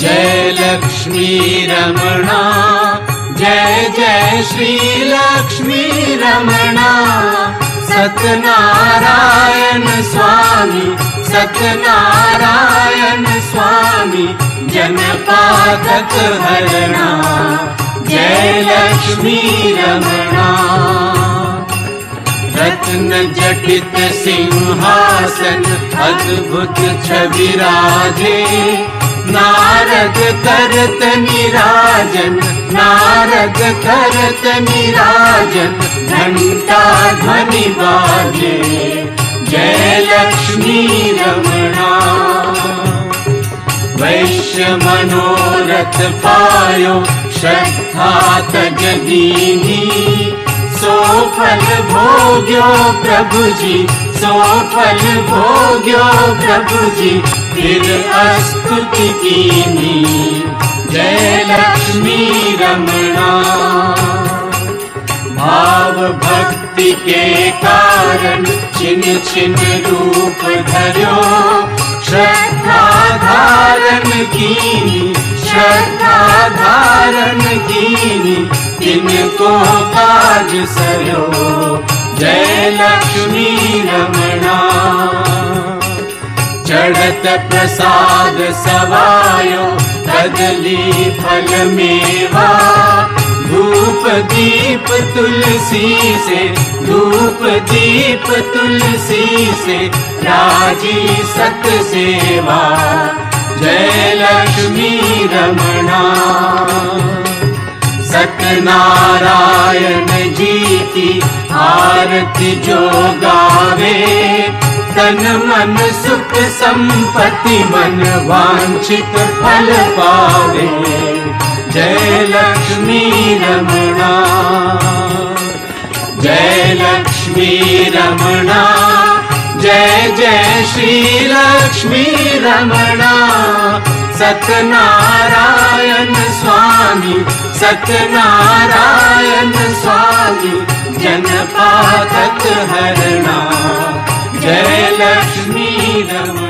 जय लक्ष्मी रमणा जय जय श्री लक्ष्मी रमणा। सत्यनारायण स्वामी सत्यनारायण स्वामी जनपादक हरणा। जय लक्ष्मी रमणा रत्न जटित सिंहासन अद्भुत छविराजे नारद करत निराजन नारद करत निराजन घंटा ध्वनि बाजे। जय लक्ष्मी रमणा। वैश्य मनोरथ पायो श्रद्धा सो फल भोग्यो प्रभु जी सो फल भोग्यो प्रभु जी फिर अस्तुति कीनी। जय लक्ष्मी रमणा। भाव भक्ति के कारण छिन छिन रूप धर्यो। श्रद्धा धारण कीनी श्रद्धा धारण कीनी तिनको जय लक्ष्मी रमणा। चढ़त प्रसाद सवायो कदली फल मेवा। धूप दीप तुलसी से धूप दीप तुलसी से राजी सत सेवा। जय लक्ष्मी रमणा। सत्यनारायण आरती जो गावे तन मन सुख संपत्ति मन वांछित फल पावे। जय लक्ष्मी रमणा। जय लक्ष्मी रमणा। जय जय श्री लक्ष्मी रमणा। सत्यनारायण स्वामी सत्यनारायण मे